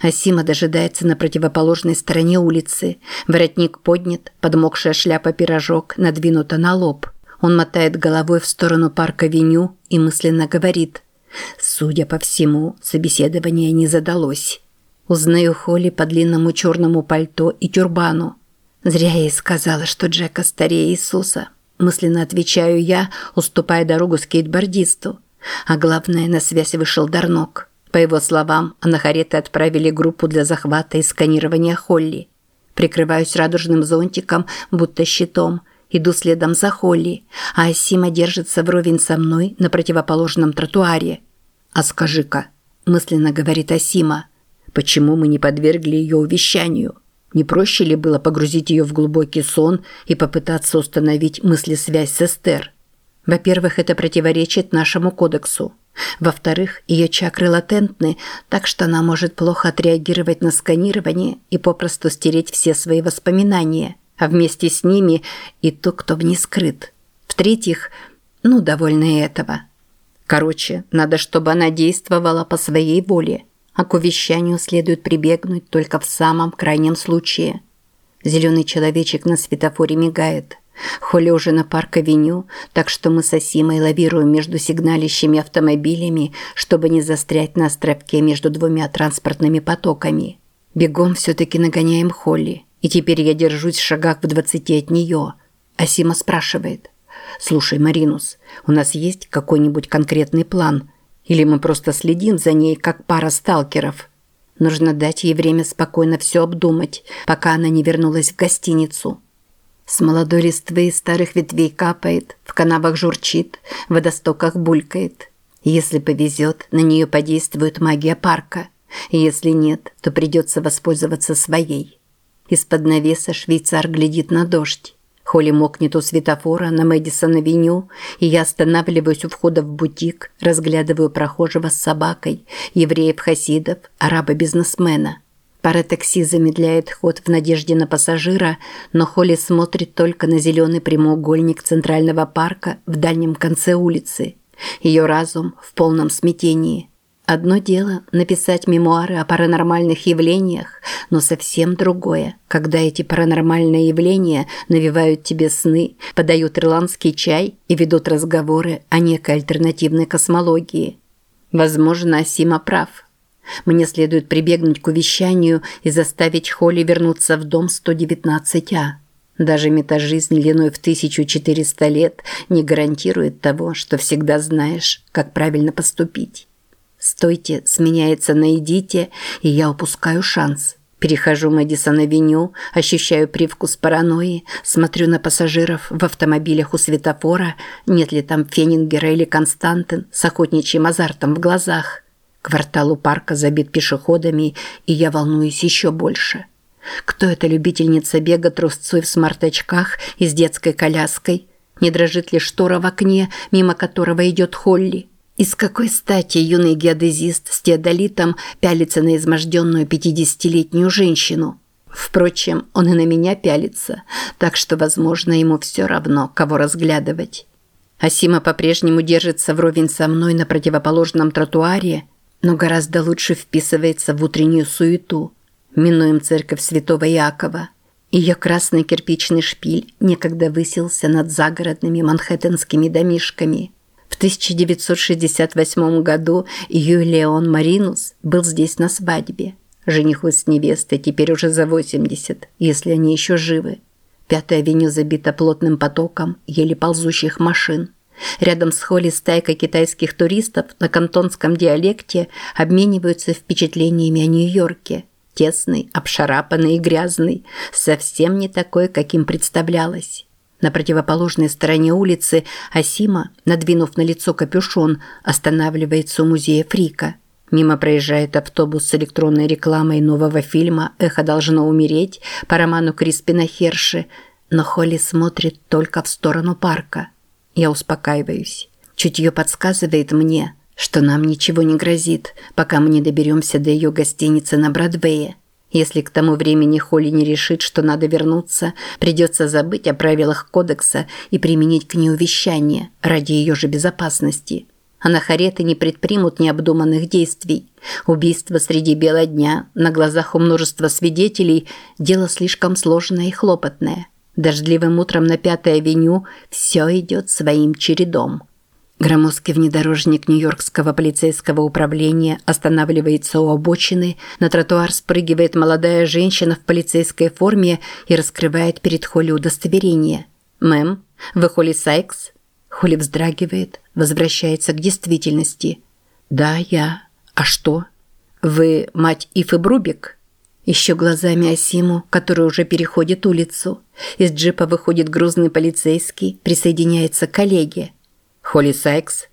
Асима дожидается на противоположной стороне улицы. Воротник поднят, подмокшая шляпа-пирожок надвинута на лоб. Он мотает головой в сторону парка Веню и мысленно говорит. Судя по всему, собеседование не задалось. Узнаю Холли по длинному черному пальто и тюрбану. Зря я ей сказала, что Джека старее Иисуса. Мысленно отвечаю я, уступая дорогу скейтбордисту. А главное, на связь вышел Дарнок. По его словам, анахареты отправили группу для захвата и сканирования Холли. Прикрываюсь радужным зонтиком, будто щитом. Иду следом за Холли, а Асима держится вровень со мной на противоположном тротуаре. «А скажи-ка», – мысленно говорит Асима, – «почему мы не подвергли ее увещанию? Не проще ли было погрузить ее в глубокий сон и попытаться установить мыслесвязь с Эстер?» Во-первых, это противоречит нашему кодексу. Во-вторых, ее чакры латентны, так что она может плохо отреагировать на сканирование и попросту стереть все свои воспоминания, а вместе с ними и то, кто в ней скрыт. В-третьих, ну, довольно и этого. Короче, надо, чтобы она действовала по своей воле, а к увещанию следует прибегнуть только в самом крайнем случае. Зеленый человечек на светофоре мигает. Холли уже на парк-авеню, так что мы с Асимой лавируем между сигналищими автомобилями, чтобы не застрять на островке между двумя транспортными потоками. Бегом все-таки нагоняем Холли, и теперь я держусь в шагах в двадцати от нее. Асима спрашивает. «Слушай, Маринус, у нас есть какой-нибудь конкретный план? Или мы просто следим за ней, как пара сталкеров?» Нужно дать ей время спокойно все обдумать, пока она не вернулась в гостиницу. С молодой листвы и старых ветвей капает, в канавах журчит, в водостоках булькает. Если повезет, на нее подействует магия парка. Если нет, то придется воспользоваться своей. Из-под навеса швейцар глядит на дождь. Холли мокнет у светофора на Мэдисон-авеню, и я останавливаюсь у входа в бутик, разглядываю прохожего с собакой, евреев-хасидов, араба-бизнесмена – Пара такси замедляет ход в надежде на пассажира, но Холли смотрит только на зеленый прямоугольник Центрального парка в дальнем конце улицы. Ее разум в полном смятении. Одно дело – написать мемуары о паранормальных явлениях, но совсем другое, когда эти паранормальные явления навевают тебе сны, подают ирландский чай и ведут разговоры о некой альтернативной космологии. Возможно, Асима прав – мне следует прибегнуть к увещанию и заставить Холли вернуться в дом 119А. Даже метажизнь длиной в 1400 лет не гарантирует того, что всегда знаешь, как правильно поступить. «Стойте» сменяется на «идите», и я упускаю шанс. Перехожу Мэдисон-авеню, ощущаю привкус паранойи, смотрю на пассажиров в автомобилях у светофора, нет ли там Фенингера или Константин с охотничьим азартом в глазах – Квартал у парка забит пешеходами, и я волнуюсь еще больше. Кто эта любительница бега трусцой в смарт-очках и с детской коляской? Не дрожит ли штора в окне, мимо которого идет Холли? И с какой стати юный геодезист с теодолитом пялится на изможденную пятидесятилетнюю женщину? Впрочем, он и на меня пялится, так что, возможно, ему все равно, кого разглядывать. Асима по-прежнему держится вровень со мной на противоположном тротуаре, но гораздо лучше вписывается в утреннюю суету. Минуем церковь святого Иакова. Ее красный кирпичный шпиль некогда высился над загородными манхэттенскими домишками. В 1968 году Юлион Маринус был здесь на свадьбе. Жениху с невестой теперь уже за 80, если они еще живы. Пятая авеню забита плотным потоком еле ползущих машин. Рядом с Холли стайка китайских туристов на кантонском диалекте обмениваются впечатлениями о Нью-Йорке. Тесный, обшарапанный и грязный, совсем не такой, каким представлялось. На противоположной стороне улицы Асима, надвинув на лицо капюшон, останавливается у музея Фрика. Мимо проезжает автобус с электронной рекламой нового фильма «Эхо должно умереть» по роману Криспина Херши, но Холли смотрит только в сторону парка. Я успокаиваюсь. Чутье подсказывает мне, что нам ничего не грозит, пока мы не доберемся до ее гостиницы на Бродвее. Если к тому времени Холли не решит, что надо вернуться, придется забыть о правилах кодекса и применить к ней увещание ради ее же безопасности. Анахареты не предпримут необдуманных действий. Убийство среди бела дня, на глазах у множества свидетелей – дело слишком сложное и хлопотное. Дождливым утром на Пятой авеню все идет своим чередом. Громоздкий внедорожник Нью-Йоркского полицейского управления останавливается у обочины, на тротуар спрыгивает молодая женщина в полицейской форме и раскрывает перед Холли удостоверение. «Мэм, вы Холли Сайкс?» Холли вздрагивает, возвращается к действительности. «Да, я. А что? Вы мать Ифы Брубик?» Еще глазами Асиму, который уже переходит улицу. Из джипа выходит грузный полицейский, присоединяется к коллеге. «Холли Сайкс?»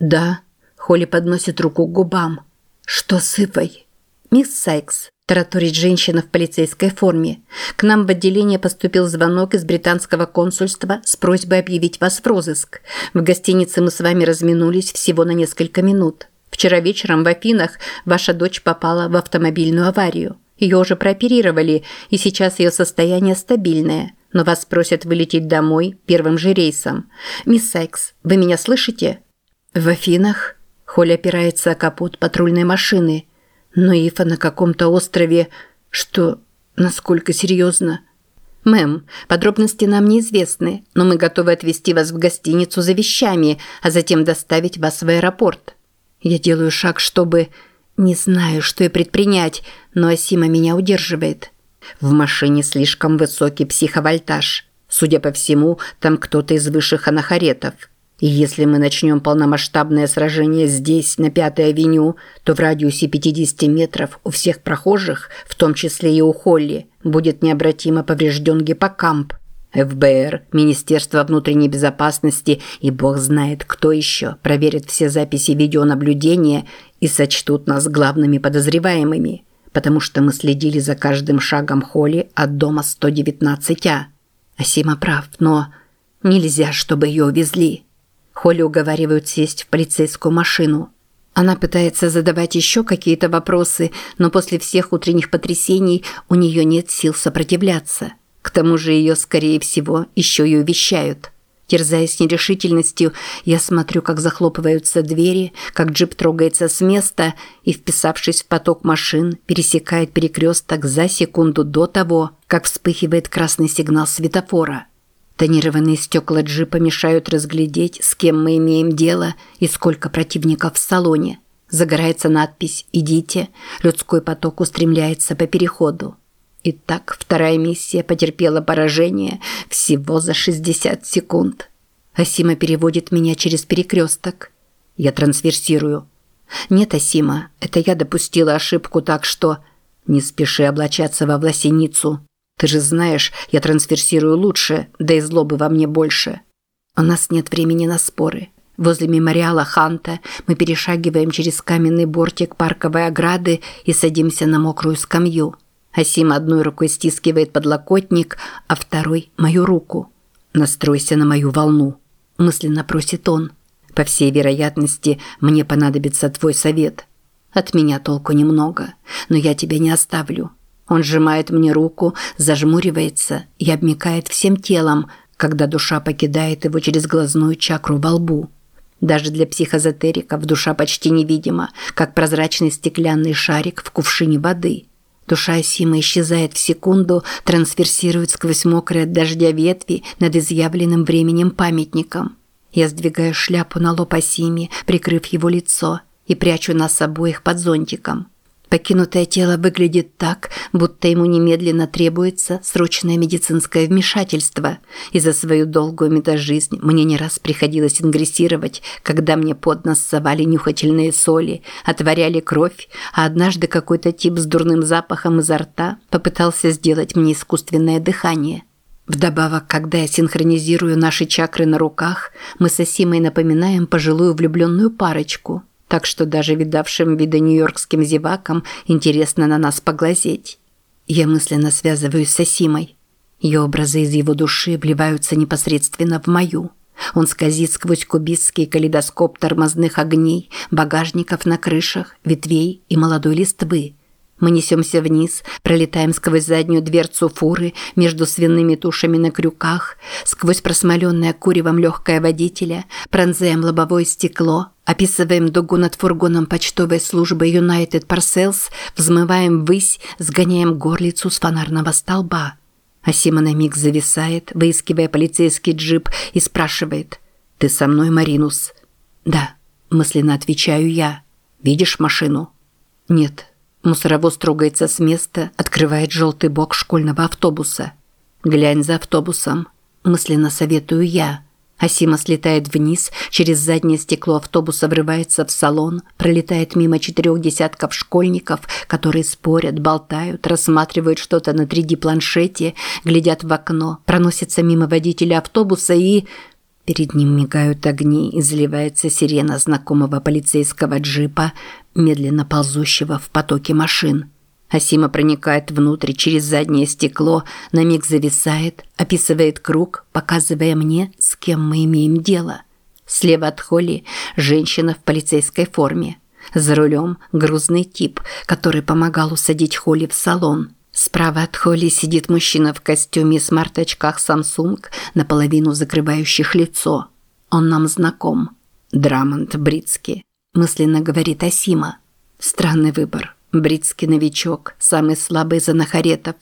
«Да». Холли подносит руку к губам. «Что с Ифой?» «Мисс Сайкс, тараторит женщина в полицейской форме. К нам в отделение поступил звонок из британского консульства с просьбой объявить вас в розыск. В гостинице мы с вами разминулись всего на несколько минут. Вчера вечером в Афинах ваша дочь попала в автомобильную аварию. Ее уже прооперировали, и сейчас ее состояние стабильное. Но вас просят вылететь домой первым же рейсом. Мисс Сайкс, вы меня слышите? В Афинах Холли опирается о капот патрульной машины – но Ифа на каком-то острове... Что... Насколько серьезно? Мэм, подробности нам неизвестны, но мы готовы отвезти вас в гостиницу за вещами, а затем доставить вас в аэропорт. Я делаю шаг, чтобы... Не знаю, что и предпринять, но Асима меня удерживает. В машине слишком высокий психовольтаж. Судя по всему, там кто-то из высших анахаретов. И если мы начнем полномасштабное сражение здесь, на Пятой авеню, то в радиусе 50 метров у всех прохожих, в том числе и у Холли, будет необратимо поврежден гиппокамп. ФБР, Министерство внутренней безопасности и бог знает кто еще проверят все записи видеонаблюдения и сочтут нас главными подозреваемыми, потому что мы следили за каждым шагом Холли от дома 119А. Асима прав, но нельзя, чтобы ее увезли. Холли уговаривают сесть в полицейскую машину. Она пытается задавать еще какие-то вопросы, но после всех утренних потрясений у нее нет сил сопротивляться. К тому же ее, скорее всего, еще и увещают. Терзаясь нерешительностью, я смотрю, как захлопываются двери, как джип трогается с места и, вписавшись в поток машин, пересекает перекресток за секунду до того, как вспыхивает красный сигнал светофора. Тонированные стекла джипа мешают разглядеть, с кем мы имеем дело и сколько противников в салоне. Загорается надпись «Идите», людской поток устремляется по переходу. Итак, вторая миссия потерпела поражение всего за 60 секунд. Асима переводит меня через перекресток. Я трансверсирую. Нет, Асима, это я допустила ошибку так, что... Не спеши облачаться во власеницу. Ты же знаешь, я трансверсирую лучше, да и злобы во мне больше. У нас нет времени на споры. Возле мемориала Ханта мы перешагиваем через каменный бортик парковой ограды и садимся на мокрую скамью. Асим одной рукой стискивает подлокотник, а второй – мою руку. «Настройся на мою волну», – мысленно просит он. «По всей вероятности, мне понадобится твой совет. От меня толку немного, но я тебя не оставлю. Он сжимает мне руку, зажмуривается и обмикает всем телом, когда душа покидает его через глазную чакру во лбу. Даже для психозотериков душа почти невидима, как прозрачный стеклянный шарик в кувшине воды. Душа Асима исчезает в секунду, трансверсирует сквозь мокрые от дождя ветви над изъявленным временем памятником. Я сдвигаю шляпу на лоб Асиме, прикрыв его лицо, и прячу нас обоих под зонтиком. Покинутое тело выглядит так, будто ему немедленно требуется срочное медицинское вмешательство, и за свою долгую метажизнь мне не раз приходилось ингрессировать, когда мне под нос совали нюхательные соли, отворяли кровь, а однажды какой-то тип с дурным запахом изо рта попытался сделать мне искусственное дыхание. Вдобавок, когда я синхронизирую наши чакры на руках, мы с Асимой напоминаем пожилую влюбленную парочку – так что даже видавшим виды нью-йоркским зевакам интересно на нас поглазеть. Я мысленно связываюсь с Асимой. Ее образы из его души вливаются непосредственно в мою. Он скользит сквозь кубистский калейдоскоп тормозных огней, багажников на крышах, ветвей и молодой листвы. Мы несемся вниз, пролетаем сквозь заднюю дверцу фуры между свиными тушами на крюках, сквозь просмоленное куревом легкое водителя, пронзаем лобовое стекло, описываем дугу над фургоном почтовой службы United Parcels, взмываем ввысь, сгоняем горлицу с фонарного столба. Асима на миг зависает, выискивая полицейский джип, и спрашивает «Ты со мной, Маринус?» «Да», мысленно отвечаю я. «Видишь машину?» «Нет». Мусоровоз трогается с места, открывает желтый бок школьного автобуса. «Глянь за автобусом», – мысленно советую я. Асима слетает вниз, через заднее стекло автобуса врывается в салон, пролетает мимо четырех десятков школьников, которые спорят, болтают, рассматривают что-то на 3D-планшете, глядят в окно, проносится мимо водителя автобуса и... Перед ним мигают огни и заливается сирена знакомого полицейского джипа, медленно ползущего в потоке машин. Асима проникает внутрь через заднее стекло, на миг зависает, описывает круг, показывая мне, с кем мы имеем дело. Слева от Холли женщина в полицейской форме. За рулем грузный тип, который помогал усадить Холли в салон. Справа от Холли сидит мужчина в костюме и смарт-очках Samsung, наполовину закрывающих лицо. Он нам знаком. Драмонт Бритски. Мысленно говорит Асима. Странный выбор. Бритский новичок, самый слабый из анахаретов.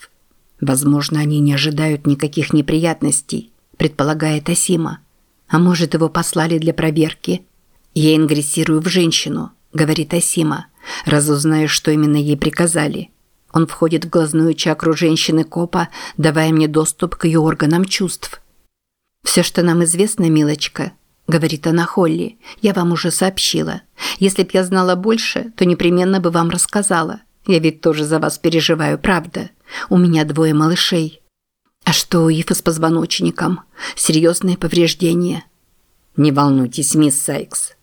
Возможно, они не ожидают никаких неприятностей, предполагает Асима. А может, его послали для проверки? Я ингрессирую в женщину, говорит Асима. Разузнаю, что именно ей приказали. Он входит в глазную чакру женщины-копа, давая мне доступ к ее органам чувств. «Все, что нам известно, милочка», – говорит она Холли, – «я вам уже сообщила. Если б я знала больше, то непременно бы вам рассказала. Я ведь тоже за вас переживаю, правда. У меня двое малышей». «А что у Ифа с позвоночником? Серьезные повреждения?» «Не волнуйтесь, мисс Сайкс».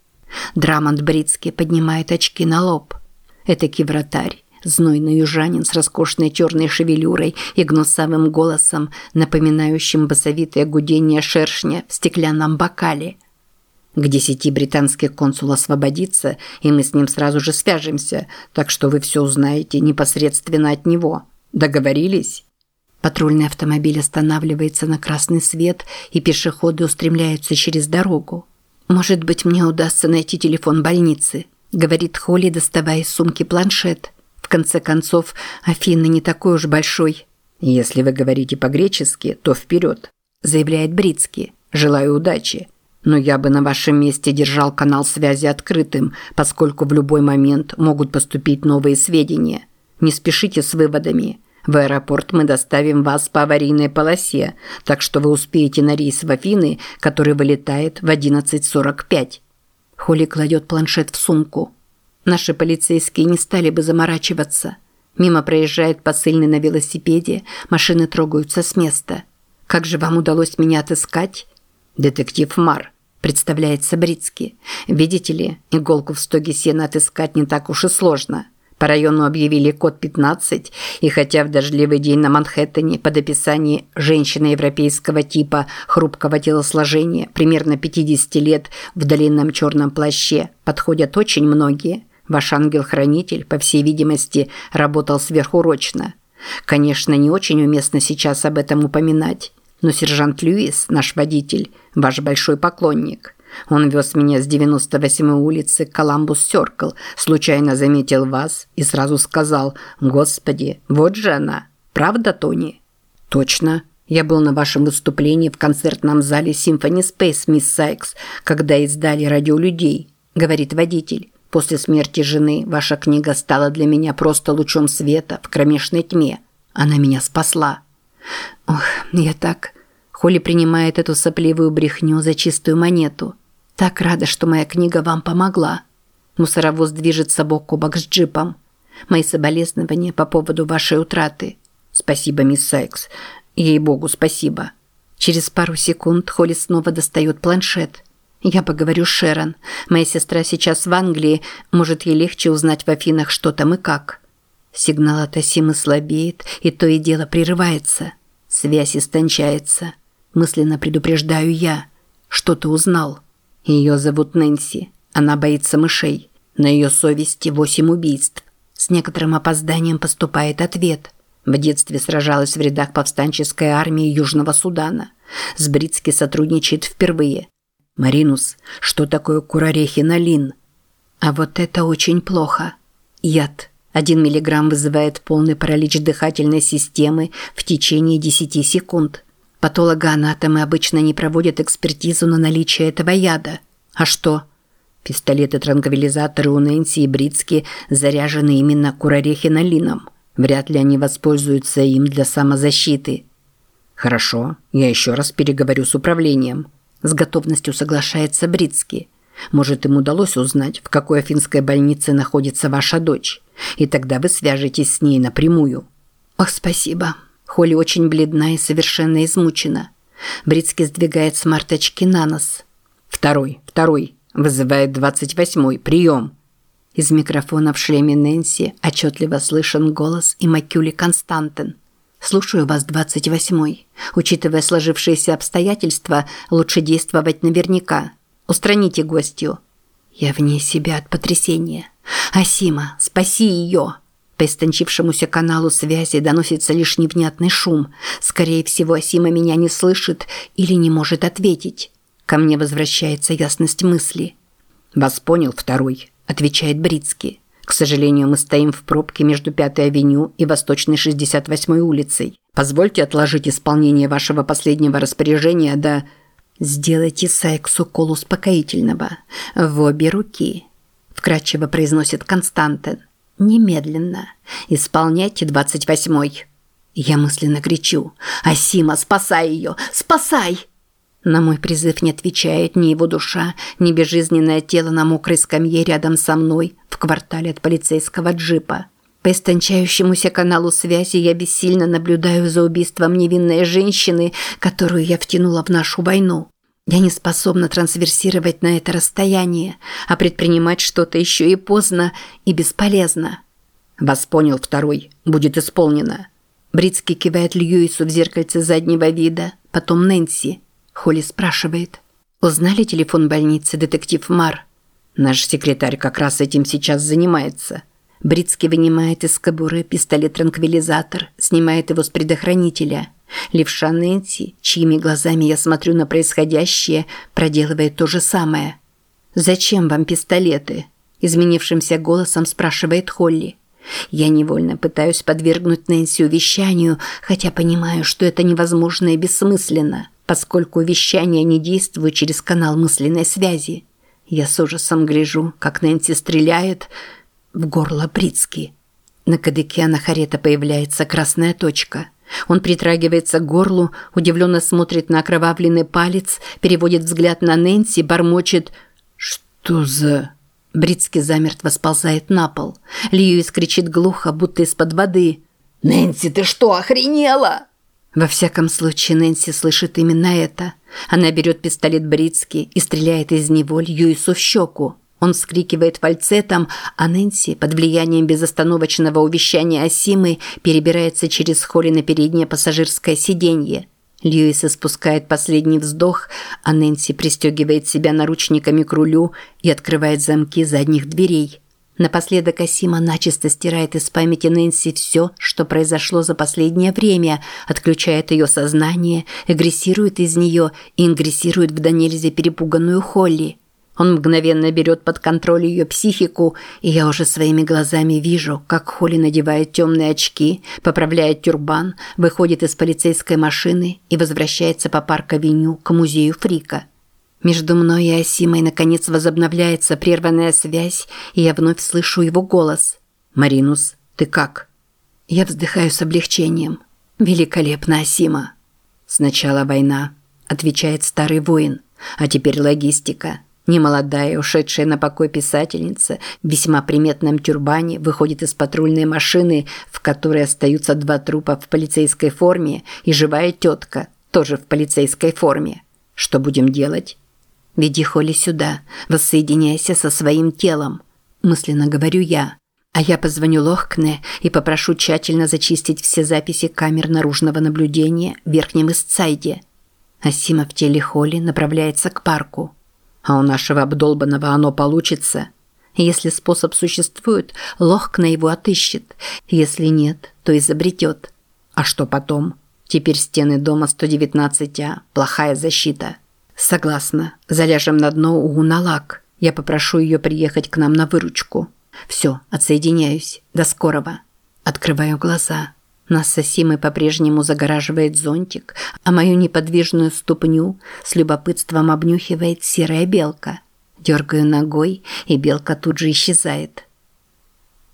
Драмонт Бритский поднимает очки на лоб. Это кивратарь. Знойный южанин с роскошной черной шевелюрой и гнусавым голосом, напоминающим басовитое гудение шершня в стеклянном бокале. К десяти британский консул освободится, и мы с ним сразу же свяжемся, так что вы все узнаете непосредственно от него. Договорились? Патрульный автомобиль останавливается на красный свет, и пешеходы устремляются через дорогу. «Может быть, мне удастся найти телефон больницы», – говорит Холли, доставая из сумки планшет – конце концов, Афина не такой уж большой. Если вы говорите по-гречески, то вперед, заявляет Брицкий. Желаю удачи. Но я бы на вашем месте держал канал связи открытым, поскольку в любой момент могут поступить новые сведения. Не спешите с выводами. В аэропорт мы доставим вас по аварийной полосе, так что вы успеете на рейс в Афины, который вылетает в 11.45. Холли кладет планшет в сумку. Наши полицейские не стали бы заморачиваться. Мимо проезжает посыльный на велосипеде, машины трогаются с места. Как же вам удалось меня отыскать? Детектив Мар, представляется Бритский. Видите ли, иголку в стоге сена отыскать не так уж и сложно. По району объявили код 15, и хотя в дождливый день на Манхэттене под описание женщины европейского типа хрупкого телосложения, примерно 50 лет, в длинном черном плаще, подходят очень многие – Ваш ангел-хранитель, по всей видимости, работал сверхурочно. Конечно, не очень уместно сейчас об этом упоминать, но сержант Льюис, наш водитель, ваш большой поклонник. Он вез меня с 98-й улицы Коламбус Сёркл, случайно заметил вас и сразу сказал «Господи, вот же она! Правда, Тони?» «Точно. Я был на вашем выступлении в концертном зале Symphony Space, мисс Сайкс, когда издали «Радио людей», – говорит водитель. После смерти жены ваша книга стала для меня просто лучом света в кромешной тьме. Она меня спасла. Ох, я так... Холли принимает эту сопливую брехню за чистую монету. Так рада, что моя книга вам помогла. Мусоровоз движется бок о бок с джипом. Мои соболезнования по поводу вашей утраты. Спасибо, мисс Сайкс. Ей-богу, спасибо. Через пару секунд Холли снова достает планшет – «Я поговорю с Шерон. Моя сестра сейчас в Англии. Может, ей легче узнать в Афинах, что там и как». Сигнал от Асимы слабеет, и то и дело прерывается. Связь истончается. Мысленно предупреждаю я. Что ты узнал? Ее зовут Нэнси. Она боится мышей. На ее совести восемь убийств. С некоторым опозданием поступает ответ. В детстве сражалась в рядах повстанческой армии Южного Судана. С Бритски сотрудничает впервые. Маринус, что такое курарехиналин? А вот это очень плохо. Яд. Один миллиграмм вызывает полный паралич дыхательной системы в течение 10 секунд. Патологоанатомы обычно не проводят экспертизу на наличие этого яда. А что? Пистолеты-транквилизаторы у Нэнси и Бритски заряжены именно курарехиналином. Вряд ли они воспользуются им для самозащиты. Хорошо, я еще раз переговорю с управлением. С готовностью соглашается Бритски. Может, им удалось узнать, в какой афинской больнице находится ваша дочь. И тогда вы свяжетесь с ней напрямую. Ох, спасибо. Холли очень бледна и совершенно измучена. Бритский сдвигает смарт-очки на нос. Второй, второй. Вызывает двадцать восьмой. Прием. Из микрофона в шлеме Нэнси отчетливо слышен голос и Макюли Константин. «Слушаю вас, двадцать восьмой. Учитывая сложившиеся обстоятельства, лучше действовать наверняка. Устраните гостью». Я вне себя от потрясения. «Асима, спаси ее!» По истончившемуся каналу связи доносится лишь невнятный шум. Скорее всего, Асима меня не слышит или не может ответить. Ко мне возвращается ясность мысли. «Вас понял второй», – отвечает Брицкий. «К сожалению, мы стоим в пробке между Пятой авеню и Восточной 68-й улицей. Позвольте отложить исполнение вашего последнего распоряжения до...» «Сделайте Сайкс укол успокоительного. В обе руки», – вкратчиво произносит Константин. «Немедленно. Исполняйте двадцать восьмой». Я мысленно кричу. «Асима, спасай ее! Спасай!» На мой призыв не отвечает ни его душа, ни безжизненное тело на мокрой скамье рядом со мной в квартале от полицейского джипа. По истончающемуся каналу связи я бессильно наблюдаю за убийством невинной женщины, которую я втянула в нашу войну. Я не способна трансверсировать на это расстояние, а предпринимать что-то еще и поздно, и бесполезно. Вас понял второй. Будет исполнено. Бритский кивает Льюису в зеркальце заднего вида, потом Нэнси. Холли спрашивает. «Узнали телефон больницы, детектив Мар?» «Наш секретарь как раз этим сейчас занимается». Бритский вынимает из кобуры пистолет-транквилизатор, снимает его с предохранителя – Левша Нэнси, чьими глазами я смотрю на происходящее, проделывает то же самое. «Зачем вам пистолеты?» – изменившимся голосом спрашивает Холли. Я невольно пытаюсь подвергнуть Нэнси увещанию, хотя понимаю, что это невозможно и бессмысленно, поскольку увещания не действуют через канал мысленной связи. Я с ужасом гляжу, как Нэнси стреляет в горло Брицки. На кадыке Анахарета появляется красная точка – он притрагивается к горлу, удивленно смотрит на окровавленный палец, переводит взгляд на Нэнси, бормочет «Что за...» Бритский замертво сползает на пол. Льюис кричит глухо, будто из-под воды. «Нэнси, ты что, охренела?» Во всяком случае, Нэнси слышит именно это. Она берет пистолет Бритски и стреляет из него Льюису в щеку. Он вскрикивает фальцетом, а Нэнси под влиянием безостановочного увещания Асимы перебирается через холли на переднее пассажирское сиденье. Льюис испускает последний вздох, а Нэнси пристегивает себя наручниками к рулю и открывает замки задних дверей. Напоследок Асима начисто стирает из памяти Нэнси все, что произошло за последнее время, отключает ее сознание, агрессирует из нее и ингрессирует в до перепуганную Холли. Он мгновенно берет под контроль ее психику, и я уже своими глазами вижу, как Холли надевает темные очки, поправляет тюрбан, выходит из полицейской машины и возвращается по парк-авеню к музею Фрика. Между мной и Асимой наконец возобновляется прерванная связь, и я вновь слышу его голос. «Маринус, ты как?» Я вздыхаю с облегчением. «Великолепно, Асима!» «Сначала война», – отвечает старый воин, – «а теперь логистика». Немолодая, ушедшая на покой писательница в весьма приметном тюрбане выходит из патрульной машины, в которой остаются два трупа в полицейской форме и живая тетка, тоже в полицейской форме. Что будем делать? Веди Холли сюда, воссоединяйся со своим телом, мысленно говорю я. А я позвоню Лохкне и попрошу тщательно зачистить все записи камер наружного наблюдения в Верхнем Истсайде. Асима в теле Холли направляется к парку. А у нашего обдолбанного оно получится. Если способ существует, Лохкна его отыщет. Если нет, то изобретет. А что потом? Теперь стены дома 119А – плохая защита. Согласна. Заляжем на дно у Уналак. Я попрошу ее приехать к нам на выручку. Все, отсоединяюсь. До скорого. Открываю глаза. Нас с Асимой по-прежнему загораживает зонтик, а мою неподвижную ступню с любопытством обнюхивает серая белка. Дергаю ногой, и белка тут же исчезает.